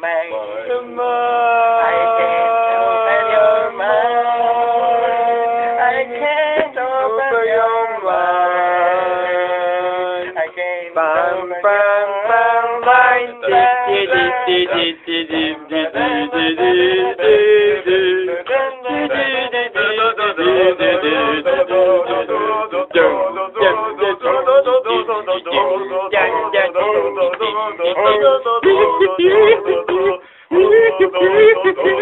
make the I can't open your mind. I can't open your mind. I can't open your mind no, oh, no. Oh,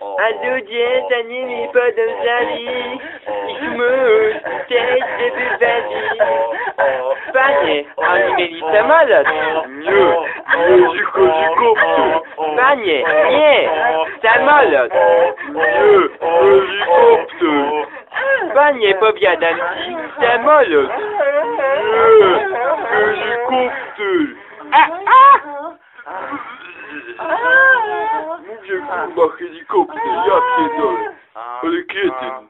Oh. Un dièse anime oh. pas de je me tête de on Pagne, c'est malade, mieux, du coup, Pagne, nie, c'est malade, mieux, pas Pagne, c'est malade, mieux, ah! ah. ah. cię kurwa helikopter, ja pierdolę. Ale kiedy?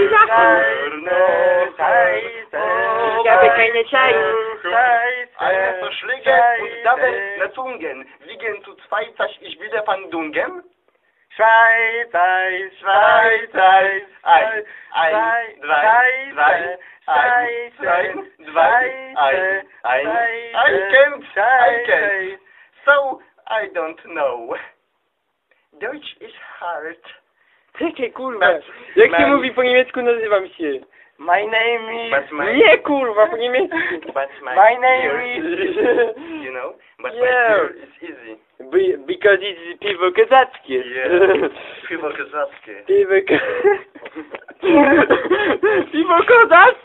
Sachen. Ich habe keine Zeit. Eine Verschläge und dabei Zungen. liegen zu zwei Wiederfindungen. Schweiz, Eis, Schweiz, Eis, ein, ein, drei, drei, ein, ein, zwei, ein, ein, I can't, I can't. So, I don't know. Deutsch is hard. Czekaj, kurwa. Tak. Jak się mówi po niemiecku, nazywam się. My name is... But my- Nie, kurwa, po niemiecku. But my, My name is... you know, but Yeah. ear is easy. Be, because it's piwo kazackie. Yeah. Piwo kazackie. Piwo kazackie. Piwo kozackie!